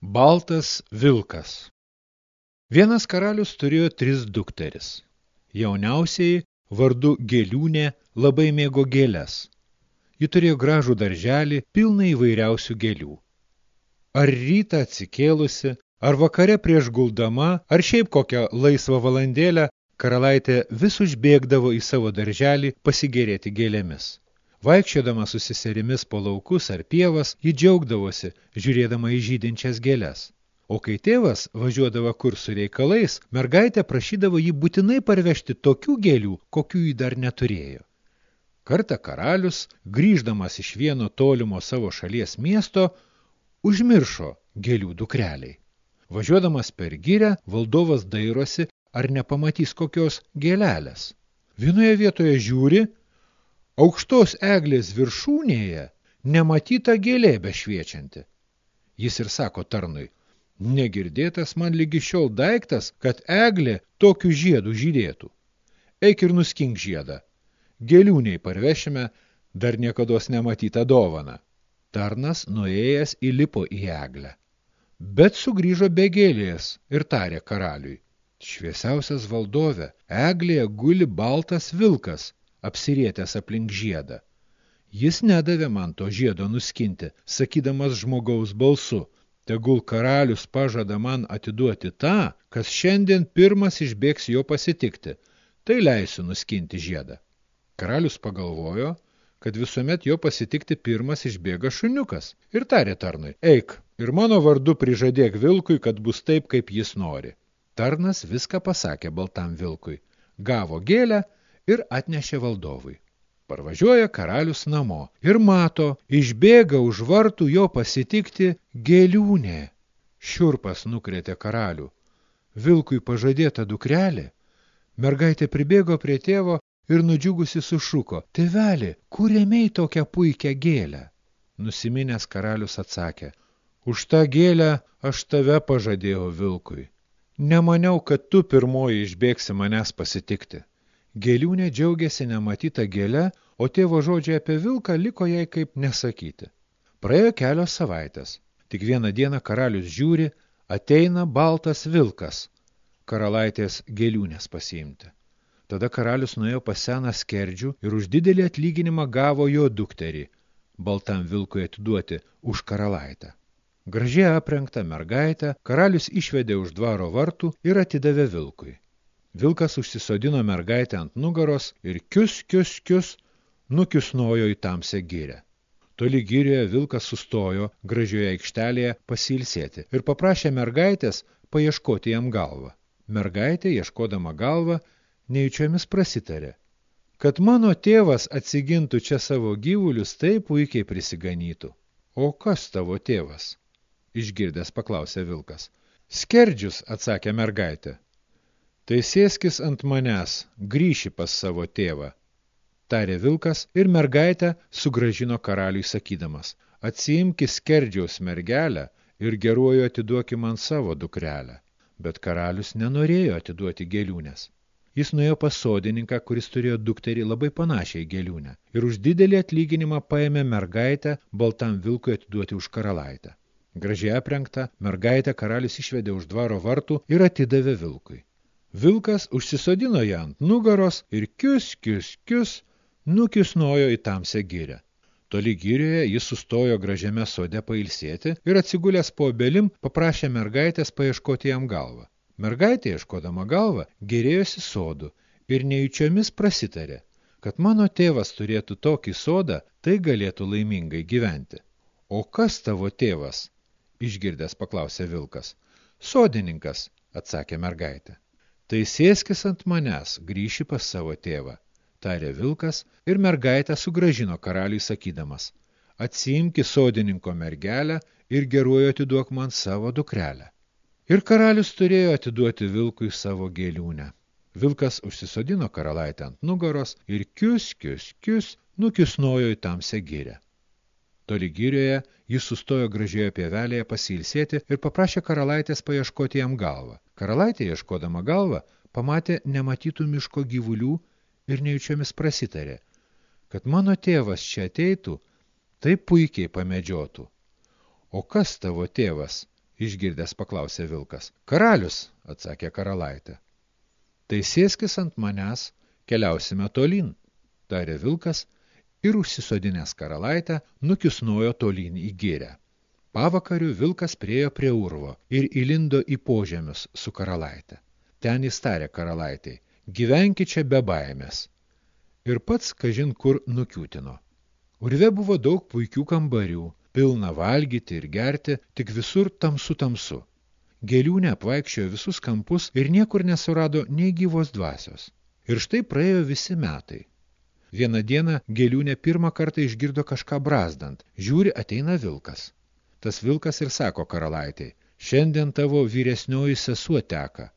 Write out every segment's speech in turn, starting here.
Baltas vilkas Vienas karalius turėjo tris dukteris. Jauniausiai vardu Gėliūnė labai mėgo gėles. Ji turėjo gražų darželį pilną įvairiausių gėlių. Ar rytą atsikėlusi, ar vakare prieš guldama, ar šiaip kokią laisvą valandėlę, karalaitė vis užbėgdavo į savo darželį pasigėrėti gėlėmis. Vaikščiodama su seserimis po laukus ar pievas, ji džiaugdavosi, žiūrėdama į žydinčias gėles. O kai tėvas važiuodavo kur su reikalais, mergaitė prašydavo jį būtinai parvežti tokių gėlių, kokių jį dar neturėjo. Kartą karalius, grįždamas iš vieno tolimo savo šalies miesto, užmiršo gėlių dukreliai. Važiuodamas per gyrę, valdovas dairosi, ar nepamatys kokios gėlelės. Vienoje vietoje žiūri, aukštos eglės viršūnėje nematyta gėlė bešviečianti. Jis ir sako tarnui, negirdėtas man lygi šiol daiktas, kad eglė tokių žiedų žydėtų. Eik ir nuskink žiedą. Gėliūniai parvešime dar niekados nematytą dovaną. Tarnas nuėjęs įlipo į eglę. Bet sugrįžo be gėlės ir tarė karaliui. Šviesiausias valdove, eglėje guli baltas vilkas, apsirietęs aplink žiedą. Jis nedavė man to žiedo nuskinti, sakydamas žmogaus balsu, tegul karalius pažada man atiduoti tą, kas šiandien pirmas išbėgs jo pasitikti, tai leisiu nuskinti žiedą. Karalius pagalvojo, kad visuomet jo pasitikti pirmas išbėga šuniukas ir tarė tarnui, eik ir mano vardu prižadėk vilkui, kad bus taip, kaip jis nori. Tarnas viską pasakė baltam vilkui, gavo gėlę ir atnešė valdovui. Parvažiuoja karalius namo ir mato, išbėga už vartų jo pasitikti gėliūnė. Šiurpas nukrėtė karalių. Vilkui pažadėta dukrelė. Mergaitė pribėgo prie tėvo ir nudžiugusi sušuko, tėvelį, kur ėmei tokią puikią gėlę? Nusiminęs karalius atsakė, už tą gėlę aš tave pažadėjau vilkui. Nemaniau, kad tu pirmoji išbėgsi manęs pasitikti. Gėliūnė džiaugiasi nematyta gėle, o tėvo žodžiai apie vilką liko jai kaip nesakyti. Praėjo kelios savaitės. Tik vieną dieną karalius žiūri, ateina baltas vilkas, karalaitės gėliūnės pasiimti. Tada karalius nuėjo pas seną skerdžių ir už didelį atlyginimą gavo jo dukterį, baltam vilkui atiduoti už karalaitę. Gražiai aprengtą mergaitę karalius išvedė už dvaro vartų ir atidavė vilkui. Vilkas užsisodino mergaitę ant nugaros ir kius, kius, kius nukisnojo į tamsią gyrę. Toli gyrioje vilkas sustojo gražioje aikštelėje pasilsėti ir paprašė mergaitės paieškoti jam galvą. Mergaitė, ieškodama galvą, neįčiomis prasitarė, kad mano tėvas atsigintų čia savo gyvulius, taip puikiai prisiganytų. O kas tavo tėvas? Išgirdęs paklausė vilkas. Skerdžius, atsakė mergaitė. Tai sėskis ant manęs, grįši pas savo tėvą. Tarė vilkas ir mergaitę sugražino karaliui sakydamas, atsiimki skerdžiaus mergelę ir geruoju atiduoki man savo dukrelę. Bet karalius nenorėjo atiduoti gėliūnės. Jis nuėjo pas sodininką, kuris turėjo dukterį labai panašiai gėliūnę, ir už didelį atlyginimą paėmė mergaitę baltam vilkui atiduoti už karalaitę. Gražiai aprengta, mergaitę karalius išvedė už dvaro vartų ir atidavė vilkui. Vilkas užsisodino ją ant nugaros ir kius, kius, kius, nukisnojo į tamsią gyrę. Toli gyrioje jis sustojo gražiame sode pailsėti ir atsigulęs po obelim paprašė mergaitės paieškoti jam galvą. Mergaitė, ieškodama galvą, gerėjosi sodu ir nejučiomis prasitarė, kad mano tėvas turėtų tokį sodą, tai galėtų laimingai gyventi. O kas tavo tėvas? Išgirdęs paklausė vilkas. Sodininkas, atsakė mergaitė. Tai sėskis ant manęs, grįši pas savo tėvą, tarė vilkas ir mergaitę sugražino karaliui sakydamas, atsiimki sodininko mergelę ir geruoju atiduok man savo dukrelę. Ir karalius turėjo atiduoti vilkui savo gėliūnę. Vilkas užsisodino karalaitę ant nugaros ir kius, kius, kius nukisnojo į tamsią gyrę. Toli gyrioje jis sustojo gražioje pievelėje pasilsėti ir paprašė karalaitės paieškoti jam galvą. Karalaitė, ieškodama galvą, pamatė nematytų miško gyvulių ir nejučiomis prasitarė, kad mano tėvas čia ateitų, tai puikiai pamedžiotų. O kas tavo tėvas? išgirdęs paklausė vilkas. Karalius, atsakė karalaitė. Tai sėskis ant manęs, keliausime tolyn, tarė vilkas ir užsisodinęs karalaitę nukisnojo tolyn į gėrę. Pavakariu vilkas priejo prie urvo ir įlindo į požemius su karalaitė. Ten jis tarė karalaitai, gyvenki čia be baimės. Ir pats, kažin kur, nukiūtino. Urve buvo daug puikių kambarių, pilna valgyti ir gerti, tik visur tamsu tamsu. Gėliūnė apvaikščiojo visus kampus ir niekur nesurado nei gyvos dvasios. Ir štai praėjo visi metai. Vieną dieną gėliūnė pirmą kartą išgirdo kažką brazdant. Žiūri, ateina vilkas. Tas vilkas ir sako karalaitai, šiandien tavo vyresnioji sesuo teka.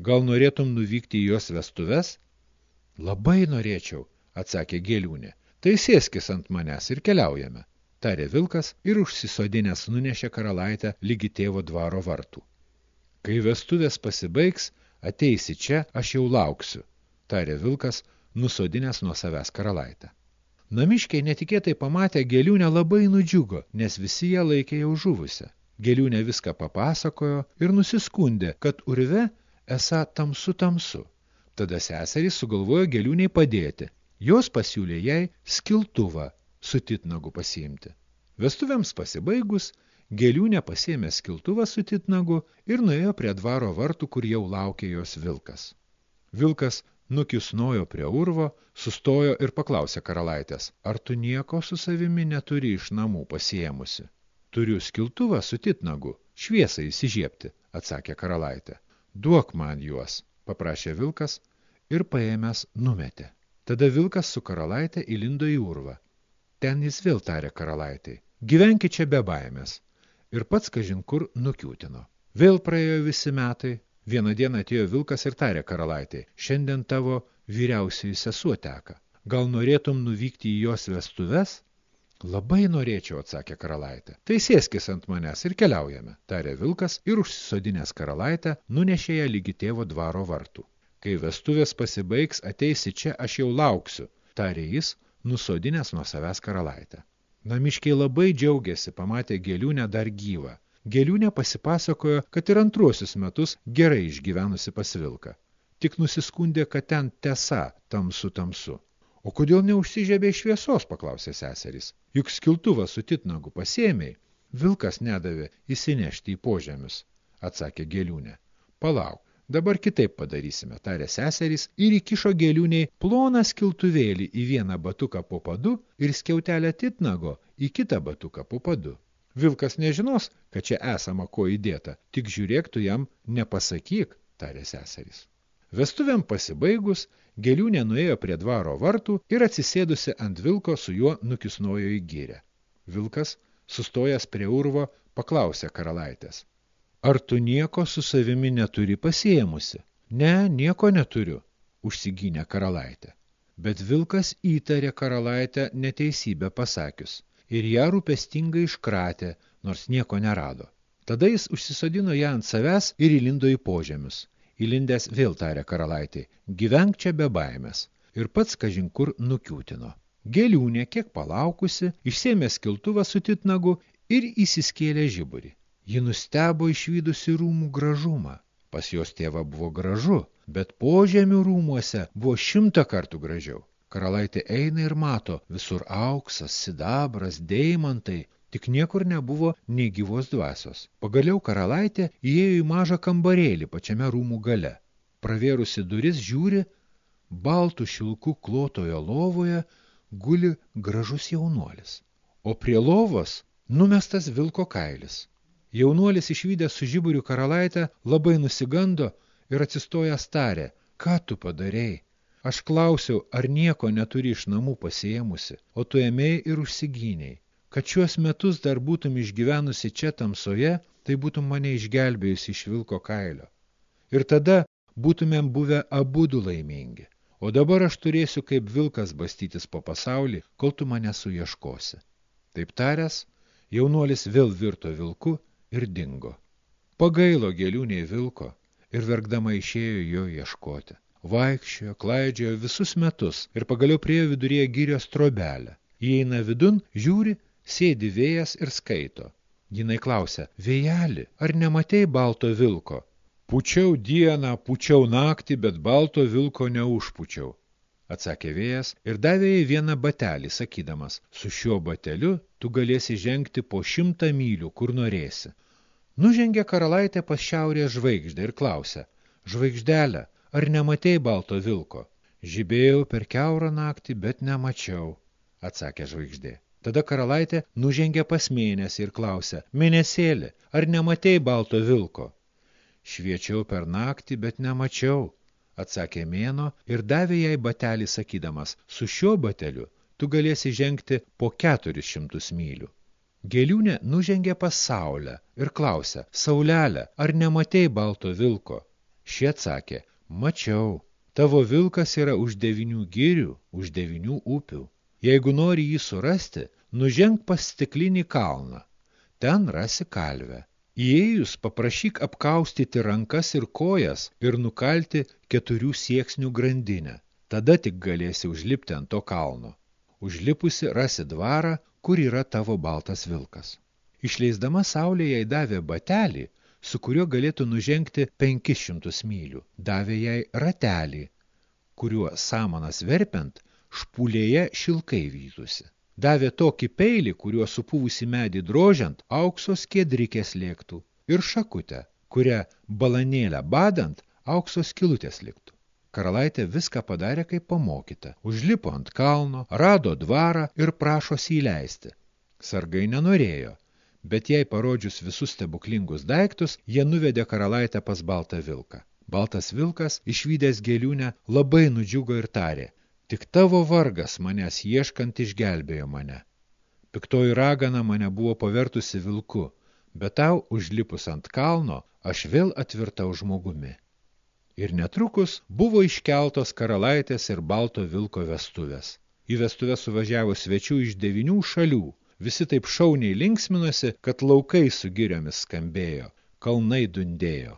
Gal norėtum nuvykti į jos vestuves? Labai norėčiau, atsakė gėliūnė. Tai sėskis ant manęs ir keliaujame tarė vilkas ir užsisodinęs nunešė karalaitę lygi tėvo dvaro vartų. Kai vestuvės pasibaigs, ateisi čia, aš jau lauksiu, tarė vilkas, nusodinęs nuo savęs karalaitę. Namiškiai netikėtai pamatę gėliūnę labai nudžiugo, nes visi ją laikė jau žuvusią. Gėliūnė viską papasakojo ir nusiskundė, kad urve esą tamsu tamsu. Tada seserys sugalvojo gėliūniai padėti. Jos pasiūlė jai skiltuvą su titnagu pasiimti. Vestuvėms pasibaigus, gėliūnė pasėmė skiltuvą su titnagu ir nuėjo prie dvaro vartų, kur jau laukė jos vilkas. Vilkas nukisnojo prie urvo, sustojo ir paklausė karalaitės, ar tu nieko su savimi neturi iš namų pasiėmusi? Turiu skiltuvą su titnagu, šviesą įsižiebti, atsakė karalaitė. Duok man juos, paprašė vilkas ir paėmęs numetė. Tada vilkas su karalaitė įlindo į urvą. Ten jis vėl tarė karalaitai, gyvenki čia be baimės. Ir pats, kažin kur, nukiūtino. Vėl praėjo visi metai. Vieną dieną atėjo vilkas ir tarė karalaitai, šiandien tavo vyriausiai sesuo teka. Gal norėtum nuvykti į jos vestuves? Labai norėčiau, atsakė karalaitė. Tai sėskis ant manęs ir keliaujame, tarė vilkas ir užsisodinęs karalaitę nunešė ją lygi tėvo dvaro vartų. Kai vestuvės pasibaigs, ateisi čia, aš jau lauksiu, tarė jis, nusodinęs nuo savęs karalaitę. Namiškiai labai džiaugiasi, pamatė gėliūnę dar gyvą. Gėliūnė pasipasakojo, kad ir antruosius metus gerai išgyvenusi pas vilką. Tik nusiskundė, kad ten tesa tamsu tamsu. O kodėl neužsižiebė šviesos, paklausė seserys. Juk skiltuvą su titnagu pasėmiai. Vilkas nedavė įsinešti į požemius, atsakė gėliūnė. Palauk, Dabar kitaip padarysime, tarė seserys ir įkišo gėliūniai ploną skiltuvėlį į vieną batuką po padu ir skiautelę titnago į kitą batuką po padu. Vilkas nežinos, kad čia esama ko įdėta, tik žiūrėk tu jam nepasakyk, tarė seserys. Vestuvėm pasibaigus, gėliūnė nuėjo prie dvaro vartų ir atsisėdusi ant vilko su juo nukisnojo į gyrę. Vilkas, sustojęs prie urvo, paklausė karalaitės. Ar tu nieko su savimi neturi pasiėmusi? Ne, nieko neturiu, užsigynė karalaitė. Bet vilkas įtarė karalaitę neteisybę pasakius ir ją rūpestingai iškratė, nors nieko nerado. Tada jis užsisodino ją ant savęs ir įlindo į požemius. Įlindęs vėl tarė karalaitė, gyvenk čia be baimės. Ir pats kažinkur nukiūtino. Gėliūnė, kiek palaukusi, išsėmė skiltuvą su titnagu ir įsiskėlė žiburį. Ji nustebo išvydusi rūmų gražumą. Pas jos tėvą buvo gražu, bet požemių rūmuose buvo šimtą kartų gražiau. Karalaitė eina ir mato visur auksas, sidabras, deimantai, tik niekur nebuvo nei gyvos dvasios. Pagaliau karalaitė įėjo į mažą kambarėlį pačiame rūmų gale. Pravėrusi duris žiūri, baltų šilkų klotojo lovoje guli gražus jaunuolis. O prie lovos numestas vilko kailis. Jaunuolis išvydęs su žiburiu karalaitę labai nusigando ir atsistojęs tarė, ką tu padarėjai? Aš klausiau, ar nieko neturi iš namų pasiėmusi, o tu ėmėjai ir užsigyniai. Kad šiuos metus dar būtum išgyvenusi čia tamsoje, tai būtum mane išgelbėjusi iš vilko kailio. Ir tada būtumėm buvę abudu laimingi. O dabar aš turėsiu kaip vilkas bastytis po pasaulį, kol tu mane suieškosi. Taip taręs, jaunuolis vėl virto vilku ir dingo. Pagailo gėliūniai vilko ir verkdama išėjo jo ieškoti. Vaikščiojo, klaidžiojo visus metus ir pagaliau priejo viduryje gyrios trobelę. Įeina vidun, žiūri, sėdi vėjas ir skaito. Jinai klausia, vėjeli, ar nematei balto vilko? Pučiau dieną, pučiau naktį, bet balto vilko neužpučiau. Atsakė vėjas ir davė jai vieną batelį, sakydamas, su šiuo bateliu tu galėsi žengti po šimtą mylių, kur norėsi. Nužengė karalaitė pas šiaurės žvaigždę ir klausė, žvaigždelę, ar nematei balto vilko? Žibėjau per keurą naktį, bet nemačiau, atsakė žvaigždė. Tada karalaitė nužengė pas mėnesį ir klausė, mėnesėlį, ar nematei balto vilko? Šviečiau per naktį, bet nemačiau, atsakė mėno ir davė jai batelį sakydamas, su šiuo bateliu tu galėsi žengti po keturis šimtus mylių. Gėliūnė nužengė pas saulę ir klausė, saulelę, ar nematei balto vilko? Šie atsakė, mačiau, tavo vilkas yra už devinių girių, už devinių upių. Jeigu nori jį surasti, nuženk pas stiklinį kalną. Ten rasi kalvę. Įėjus paprašyk apkaustyti rankas ir kojas ir nukalti keturių sieksnių grandinę. Tada tik galėsi užlipti ant to kalno. Užlipusi rasi dvarą, kur yra tavo baltas vilkas. Išleisdama saulė jai davė batelį, su kuriuo galėtų nužengti 500 mylių. Davė jai ratelį, kuriuo samanas verpiant špulėje šilkai vytusi. Davė tokį peilį, kuriuo supūvusi medį drožiant aukso skiedrikės lėktų ir šakutę, kurią balanėlę badant aukso skilutės liktų. Karalaitė viską padarė kaip pamokyta. Užlipo ant kalno, rado dvarą ir prašosi įleisti. Sargai nenorėjo, bet jai parodžius visus stebuklingus daiktus, jie nuvedė karalaitę pas baltą vilką. Baltas vilkas, išvydęs gėliūnę, labai nudžiugo ir tarė, tik tavo vargas manęs ieškant išgelbėjo mane. Piktoji ragana mane buvo pavertusi vilku, bet tau, užlipus ant kalno, aš vėl atvirtau žmogumi. Ir netrukus buvo iškeltos karalaitės ir balto vilko vestuvės. Į vestuvę suvažiavo svečių iš devinių šalių, Visi taip šauniai linksminosi, kad laukai su giriomis skambėjo, kalnai dundėjo.